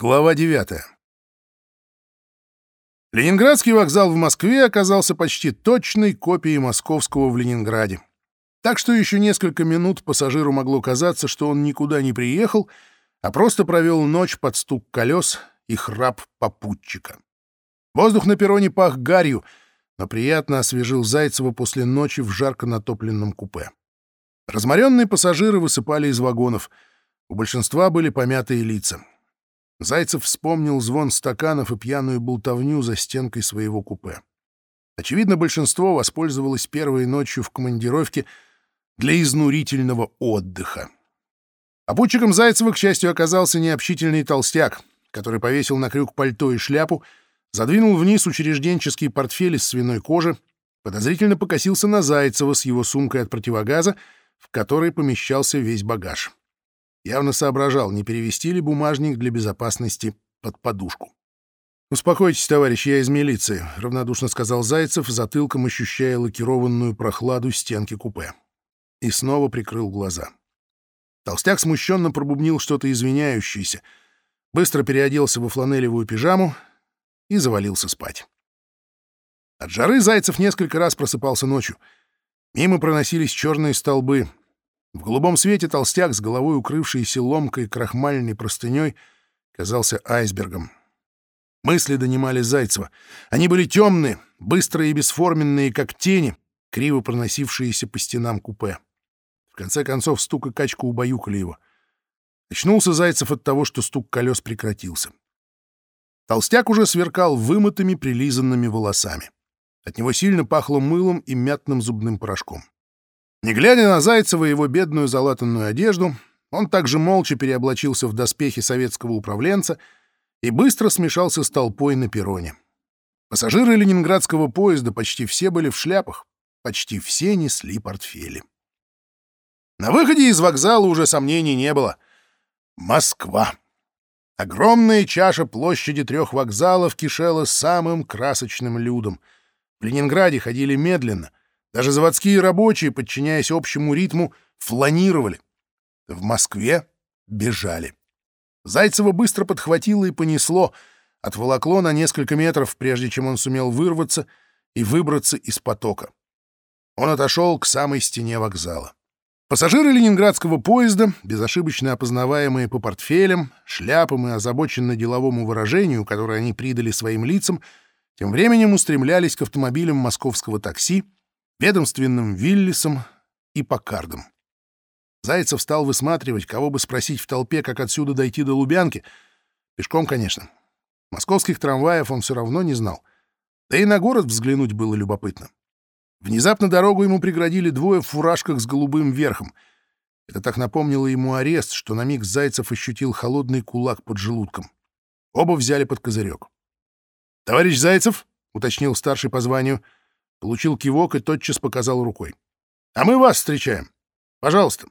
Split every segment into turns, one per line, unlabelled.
Глава 9. Ленинградский вокзал в Москве оказался почти точной копией московского в Ленинграде. Так что еще несколько минут пассажиру могло казаться, что он никуда не приехал, а просто провел ночь под стук колес и храп попутчика. Воздух на перроне пах гарью, но приятно освежил Зайцева после ночи в жарко натопленном купе. Разморенные пассажиры высыпали из вагонов. У большинства были помятые лица. Зайцев вспомнил звон стаканов и пьяную болтовню за стенкой своего купе. Очевидно, большинство воспользовалось первой ночью в командировке для изнурительного отдыха. Попутчиком Зайцева, к счастью, оказался необщительный толстяк, который повесил на крюк пальто и шляпу, задвинул вниз учрежденческий портфель из свиной кожи, подозрительно покосился на Зайцева с его сумкой от противогаза, в которой помещался весь багаж. Явно соображал, не перевести ли бумажник для безопасности под подушку. «Успокойтесь, товарищ, я из милиции», — равнодушно сказал Зайцев, затылком ощущая лакированную прохладу стенки купе. И снова прикрыл глаза. Толстяк смущенно пробубнил что-то извиняющееся, быстро переоделся во фланелевую пижаму и завалился спать. От жары Зайцев несколько раз просыпался ночью. Мимо проносились черные столбы, в голубом свете толстяк с головой укрывшийся ломкой крахмальной простыней казался айсбергом. Мысли донимали Зайцева. Они были темные, быстрые и бесформенные, как тени, криво проносившиеся по стенам купе. В конце концов, стук и качка убаюкали его. Очнулся Зайцев от того, что стук колес прекратился. Толстяк уже сверкал вымытыми, прилизанными волосами. От него сильно пахло мылом и мятным зубным порошком. Не глядя на Зайцева и его бедную залатанную одежду, он также молча переоблачился в доспехи советского управленца и быстро смешался с толпой на перроне. Пассажиры ленинградского поезда почти все были в шляпах, почти все несли портфели. На выходе из вокзала уже сомнений не было. Москва. Огромная чаша площади трех вокзалов кишела самым красочным людом. В Ленинграде ходили медленно — даже заводские рабочие, подчиняясь общему ритму, фланировали. В Москве бежали. Зайцева быстро подхватило и понесло, отволокло на несколько метров, прежде чем он сумел вырваться и выбраться из потока. Он отошел к самой стене вокзала. Пассажиры ленинградского поезда, безошибочно опознаваемые по портфелям, шляпам и озабоченно деловому выражению, которое они придали своим лицам, тем временем устремлялись к автомобилям московского такси, ведомственным Виллисом и Покардом. Зайцев стал высматривать, кого бы спросить в толпе, как отсюда дойти до Лубянки. Пешком, конечно. Московских трамваев он все равно не знал. Да и на город взглянуть было любопытно. Внезапно дорогу ему преградили двое в фуражках с голубым верхом. Это так напомнило ему арест, что на миг Зайцев ощутил холодный кулак под желудком. Оба взяли под козырек. «Товарищ Зайцев?» — уточнил старший по званию — Получил кивок и тотчас показал рукой. «А мы вас встречаем. Пожалуйста».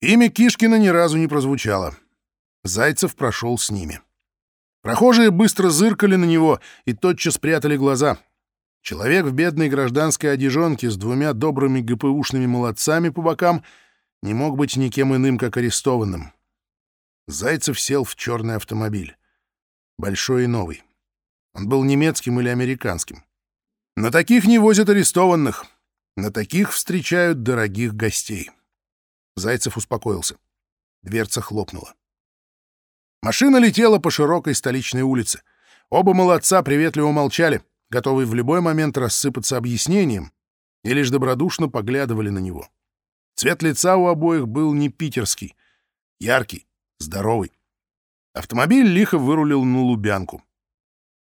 Имя Кишкина ни разу не прозвучало. Зайцев прошел с ними. Прохожие быстро зыркали на него и тотчас прятали глаза. Человек в бедной гражданской одежонке с двумя добрыми ГПУшными молодцами по бокам не мог быть никем иным, как арестованным. Зайцев сел в черный автомобиль. Большой и новый. Он был немецким или американским. На таких не возят арестованных. На таких встречают дорогих гостей. Зайцев успокоился. Дверца хлопнула. Машина летела по широкой столичной улице. Оба молодца приветливо молчали, готовые в любой момент рассыпаться объяснением, и лишь добродушно поглядывали на него. Цвет лица у обоих был не питерский, яркий, здоровый. Автомобиль лихо вырулил на Лубянку.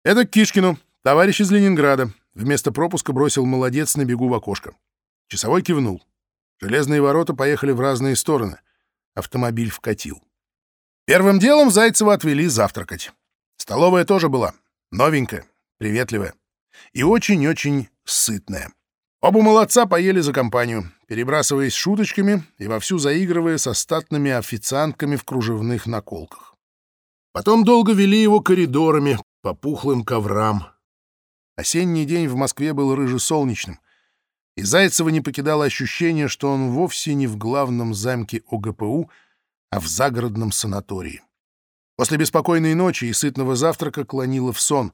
«Это к Кишкину, товарищ из Ленинграда», Вместо пропуска бросил молодец на бегу в окошко. Часовой кивнул. Железные ворота поехали в разные стороны. Автомобиль вкатил. Первым делом Зайцева отвели завтракать. Столовая тоже была. Новенькая, приветливая. И очень-очень сытная. Оба молодца поели за компанию, перебрасываясь шуточками и вовсю заигрывая со статными официантками в кружевных наколках. Потом долго вели его коридорами по пухлым коврам, Осенний день в Москве был рыжесолнечным, и Зайцева не покидало ощущение, что он вовсе не в главном замке ОГПУ, а в загородном санатории. После беспокойной ночи и сытного завтрака клонило в сон.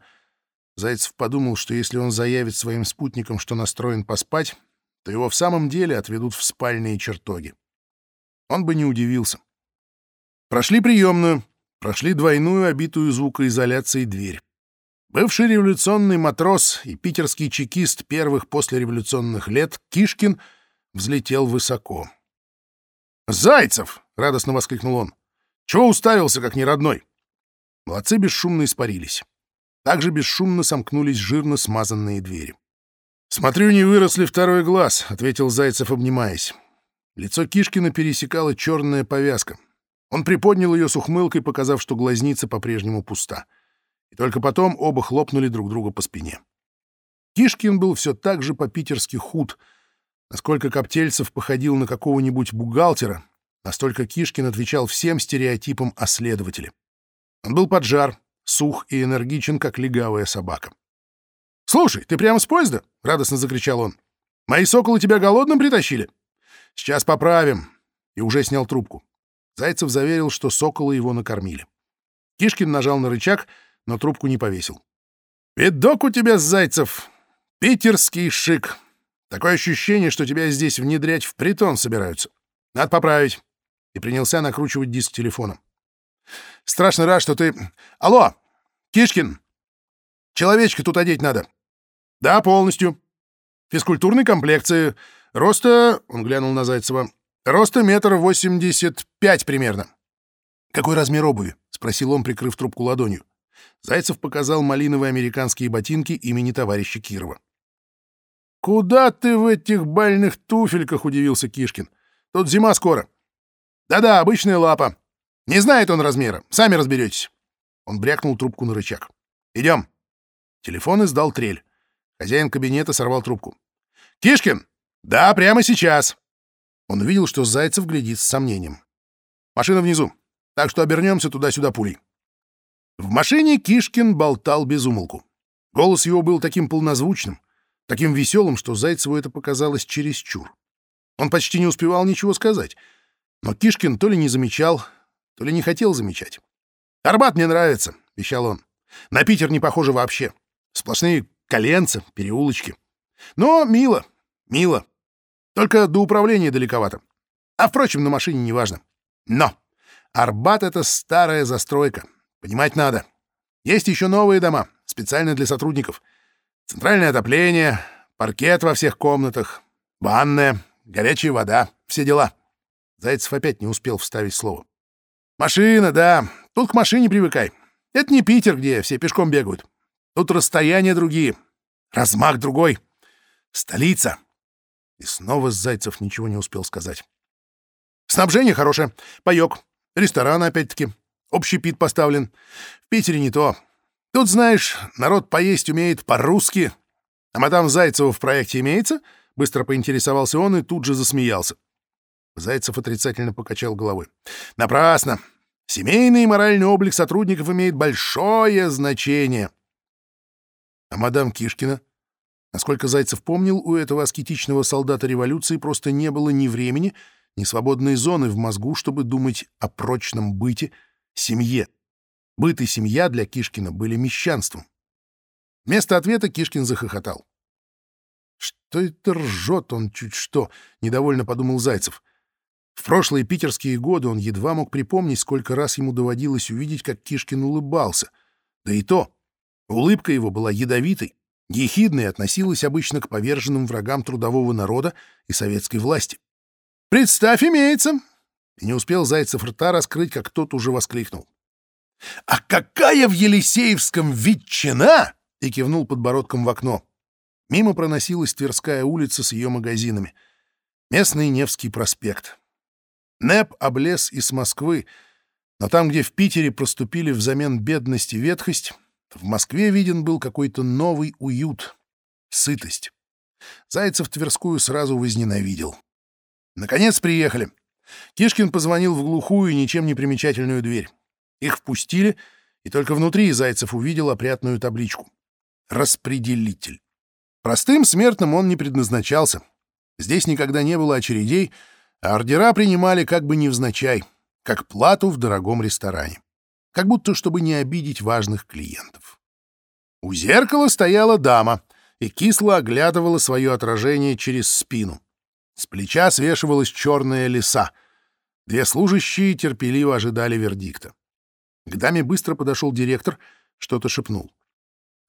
Зайцев подумал, что если он заявит своим спутникам, что настроен поспать, то его в самом деле отведут в спальные чертоги. Он бы не удивился. Прошли приемную, прошли двойную, обитую звукоизоляцией дверь. Бывший революционный матрос и питерский чекист первых послереволюционных лет Кишкин взлетел высоко. «Зайцев!» — радостно воскликнул он. «Чего уставился, как неродной?» Молодцы бесшумно испарились. Также бесшумно сомкнулись жирно смазанные двери. «Смотрю, не выросли второй глаз», — ответил Зайцев, обнимаясь. Лицо Кишкина пересекала черная повязка. Он приподнял ее с ухмылкой, показав, что глазница по-прежнему пуста. И только потом оба хлопнули друг друга по спине. Кишкин был все так же по-питерски худ. Насколько Коптельцев походил на какого-нибудь бухгалтера, настолько Кишкин отвечал всем стереотипам о следователе. Он был поджар, сух и энергичен, как легавая собака. «Слушай, ты прямо с поезда?» — радостно закричал он. «Мои соколы тебя голодным притащили? Сейчас поправим». И уже снял трубку. Зайцев заверил, что соколы его накормили. Кишкин нажал на рычаг, но трубку не повесил. «Видок у тебя, Зайцев! Питерский шик! Такое ощущение, что тебя здесь внедрять в притон собираются. Надо поправить». И принялся накручивать диск телефона. «Страшно рад, что ты... Алло! Кишкин! Человечка тут одеть надо. «Да, полностью. Физкультурной комплекции. Роста...» — он глянул на Зайцева. «Роста метр восемьдесят пять примерно». «Какой размер обуви?» — спросил он, прикрыв трубку ладонью. Зайцев показал малиновые американские ботинки имени товарища Кирова. «Куда ты в этих бальных туфельках?» — удивился Кишкин. «Тут зима скоро». «Да-да, обычная лапа. Не знает он размера. Сами разберетесь». Он брякнул трубку на рычаг. «Идем». Телефон издал трель. Хозяин кабинета сорвал трубку. «Кишкин! Да, прямо сейчас!» Он увидел, что Зайцев глядит с сомнением. «Машина внизу, так что обернемся туда-сюда пулей». В машине Кишкин болтал без умолку. Голос его был таким полнозвучным, таким веселым, что Зайцеву это показалось чересчур. Он почти не успевал ничего сказать, но Кишкин то ли не замечал, то ли не хотел замечать. «Арбат мне нравится», — вещал он. «На Питер не похоже вообще. Сплошные коленца, переулочки. Но мило, мило. Только до управления далековато. А, впрочем, на машине неважно. Но Арбат — это старая застройка. Понимать надо. Есть еще новые дома, специально для сотрудников. Центральное отопление, паркет во всех комнатах, ванная, горячая вода, все дела. Зайцев опять не успел вставить слово. «Машина, да. Тут к машине привыкай. Это не Питер, где все пешком бегают. Тут расстояния другие, размах другой. Столица. И снова Зайцев ничего не успел сказать. Снабжение хорошее, паёк, ресторан опять-таки, общий пит поставлен. В Питере не то. Тут, знаешь, народ поесть умеет по-русски. А мадам Зайцева в проекте имеется? Быстро поинтересовался он и тут же засмеялся. Зайцев отрицательно покачал головой. Напрасно. Семейный и моральный облик сотрудников имеет большое значение. А мадам Кишкина? Насколько Зайцев помнил, у этого аскетичного солдата революции просто не было ни времени, ни свободной зоны в мозгу, чтобы думать о прочном быте, семье. Быт и семья для Кишкина были мещанством. Вместо ответа Кишкин захохотал. «Что это ржет он чуть что?» — недовольно подумал Зайцев. В прошлые питерские годы он едва мог припомнить, сколько раз ему доводилось увидеть, как Кишкин улыбался. Да и то Улыбка его была ядовитой, ехидной относилась обычно к поверженным врагам трудового народа и советской власти. «Представь, имеется!» И не успел Зайцев рта раскрыть, как тот уже воскликнул. «А какая в Елисеевском ветчина!» и кивнул подбородком в окно. Мимо проносилась Тверская улица с ее магазинами. Местный Невский проспект. НЭП облез из Москвы, но там, где в Питере проступили взамен бедности ветхость, в Москве виден был какой-то новый уют, сытость. Зайцев Тверскую сразу возненавидел. Наконец приехали. Кишкин позвонил в глухую, ничем не примечательную дверь. Их впустили, и только внутри Зайцев увидел опрятную табличку. «Распределитель». Простым смертным он не предназначался. Здесь никогда не было очередей, а ордера принимали как бы невзначай, как плату в дорогом ресторане. как будто чтобы не обидеть важных клиентов. У зеркала стояла дама и кисло оглядывала свое отражение через спину. С плеча свешивалась черная лиса. Две служащие терпеливо ожидали вердикта. К даме быстро подошел директор, что-то шепнул.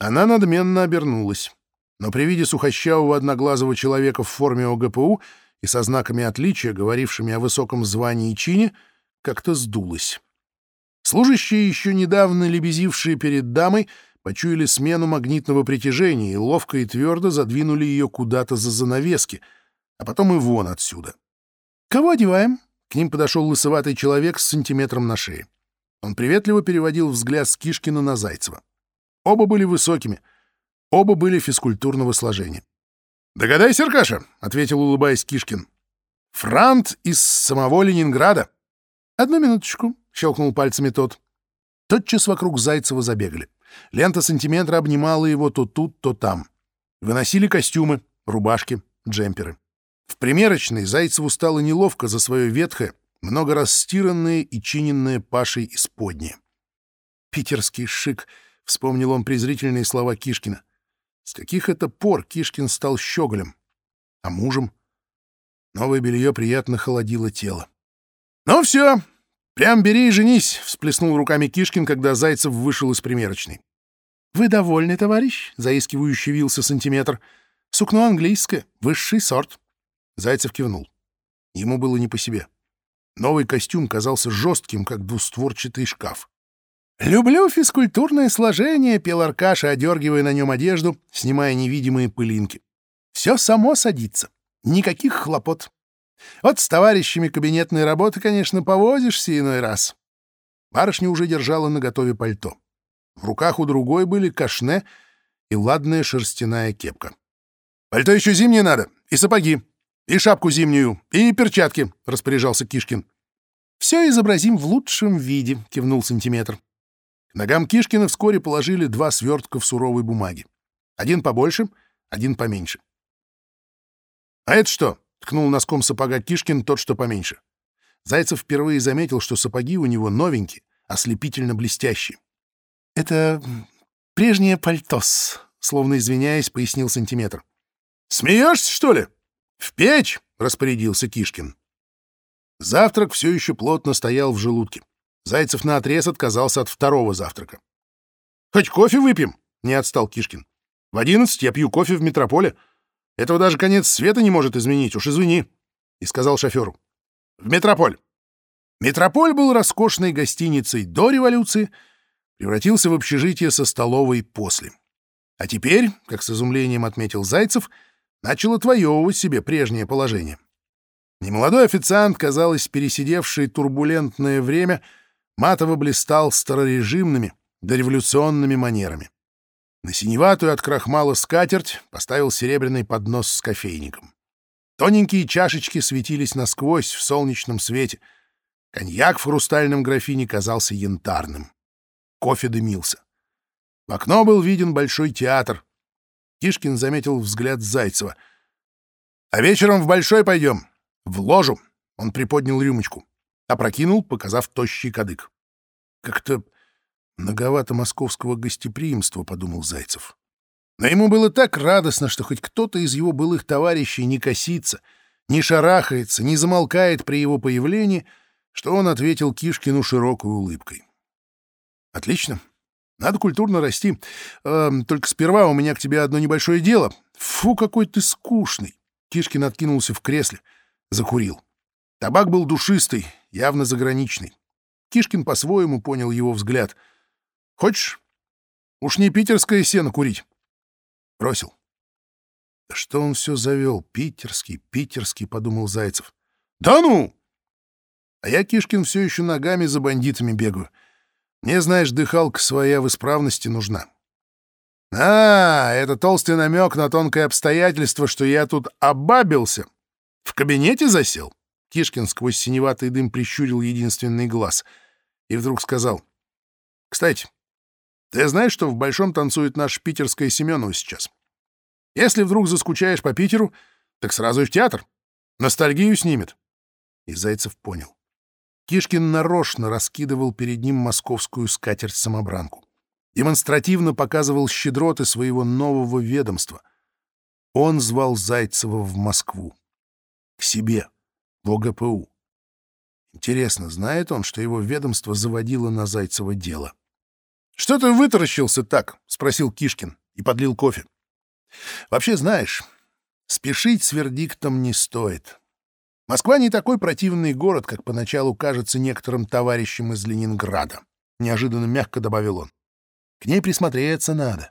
Она надменно обернулась, но при виде сухощавого одноглазого человека в форме ОГПУ и со знаками отличия, говорившими о высоком звании и чине, как-то сдулась. Служащие, еще недавно лебезившие перед дамой, почуяли смену магнитного притяжения и ловко и твердо задвинули ее куда-то за занавески, а потом и вон отсюда. «Кого одеваем?» К ним подошел лысоватый человек с сантиметром на шее. Он приветливо переводил взгляд с Кишкина на Зайцева. Оба были высокими, оба были физкультурного сложения. «Догадайся, Аркаша», — ответил, улыбаясь Кишкин. «Франт из самого Ленинграда». «Одну минуточку», — щелкнул пальцами тот. Тотчас вокруг Зайцева забегали. Лента сантиметра обнимала его то тут, то там. Выносили костюмы, рубашки, джемперы. В примерочной Зайцеву стало неловко за свое ветхое, много раз стиранное и чиненное Пашей исподнее. «Питерский шик», — вспомнил он презрительные слова Кишкина. С каких это пор Кишкин стал щеголем? А мужем? Новое белье приятно холодило тело. «Ну все, прям бери и женись», — всплеснул руками Кишкин, когда Зайцев вышел из примерочной. «Вы довольны, товарищ?» — заискивающе вился сантиметр. «Сукно английское, высший сорт». Зайцев кивнул. Ему было не по себе. Новый костюм казался жестким, как двустворчатый шкаф. «Люблю физкультурное сложение», — пел Аркаша, одергивая на нем одежду, снимая невидимые пылинки. «Все само садится. Никаких хлопот. Вот с товарищами кабинетной работы, конечно, повозишься иной раз». Барышня уже держала наготове пальто. В руках у другой были кашне и ладная шерстяная кепка. «Пальто еще зимнее надо, и сапоги, и шапку зимнюю, и перчатки», — распоряжался Кишкин. «Все изобразим в лучшем виде», — кивнул сантиметр. К ногам Кишкина вскоре положили два свертка в суровой бумаге. Один побольше, один поменьше. «А это что?» — ткнул носком сапога Кишкин тот, что поменьше. Зайцев впервые заметил, что сапоги у него новенькие, ослепительно блестящие. «Это прежнее пальтос», — словно извиняясь, пояснил сантиметр. «Смеешься, что ли? В печь!» — распорядился Кишкин. Завтрак все еще плотно стоял в желудке. Зайцев наотрез отказался от второго завтрака. «Хоть кофе выпьем?» — не отстал Кишкин. «В одиннадцать я пью кофе в метрополе. Этого даже конец света не может изменить, уж извини». И сказал шоферу. «В метрополь». Метрополь был роскошной гостиницей до революции, превратился в общежитие со столовой после. А теперь, как с изумлением отметил Зайцев, начал отвоевывать себе прежнее положение. Немолодой официант, казалось, пересидевший турбулентное время — матово блистал старорежимными, дореволюционными манерами. На синеватую от крахмала скатерть поставил серебряный поднос с кофейником. Тоненькие чашечки светились насквозь в солнечном свете. Коньяк в хрустальном графине казался янтарным. Кофе дымился. В окно был виден большой театр. Кишкин заметил взгляд Зайцева. — А вечером в Большой пойдем. В ложу. Он приподнял рюмочку. Опрокинул, показав тощий кадык. Как-то многовато московского гостеприимства, — подумал Зайцев. Но ему было так радостно, что хоть кто-то из его былых товарищей не косится, не шарахается, не замолкает при его появлении, что он ответил Кишкину широкой улыбкой. «Отлично. Надо культурно расти. Э, только сперва у меня к тебе одно небольшое дело. Фу, какой ты скучный!» Кишкин откинулся в кресле, закурил. Табак был душистый, явно заграничный. Кишкин по-своему понял его взгляд. «Хочешь? Уж не питерское сено курить». Бросил. «Да что он все завел? Питерский, питерский», — подумал Зайцев. «Да ну!» А я, Кишкин, все еще ногами за бандитами бегаю. Мне, знаешь, дыхалка своя в исправности нужна. А, это толстый намек на тонкое обстоятельство, что я тут обабился. В кабинете засел? Кишкин сквозь синеватый дым прищурил единственный глаз и вдруг сказал. «Кстати, ты знаешь, что в Большом танцует наш питерская Семенова сейчас? Если вдруг заскучаешь по Питеру, так сразу и в театр. Ностальгию снимет». И Зайцев понял. Кишкин нарочно раскидывал перед ним московскую скатерть-самобранку. Демонстративно показывал щедроты своего нового ведомства. Он звал Зайцева в Москву. К себе, в ОГПУ. Интересно, знает он, что его ведомство заводило на Зайцева дело? — Что ты вытаращился так? — спросил Кишкин и подлил кофе. — Вообще, знаешь, спешить с вердиктом не стоит. Москва не такой противный город, как поначалу кажется некоторым товарищам из Ленинграда, — неожиданно мягко добавил он. К ней присмотреться надо.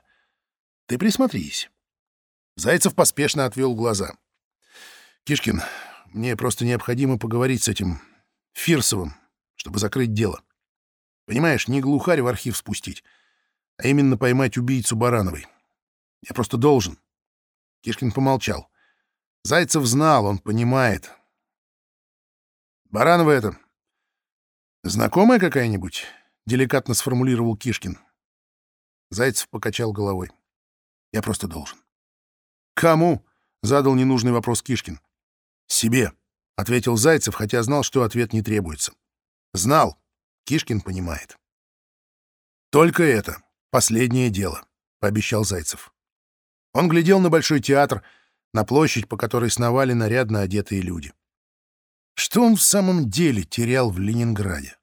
Ты присмотрись. Зайцев поспешно отвел глаза. — Кишкин, мне просто необходимо поговорить с этим Фирсовым, чтобы закрыть дело. Понимаешь, не глухарь в архив спустить, а именно поймать убийцу Барановой. Я просто должен. Кишкин помолчал. Зайцев знал, он понимает. Баранова это... Знакомая какая-нибудь? Деликатно сформулировал Кишкин. Зайцев покачал головой. Я просто должен. Кому? Задал ненужный вопрос Кишкин. Себе, ответил Зайцев, хотя знал, что ответ не требуется. Знал. Кишкин понимает. Только это. Последнее дело, пообещал Зайцев. Он глядел на Большой театр, на площадь, по которой сновали нарядно одетые люди. Что он в самом деле терял в Ленинграде?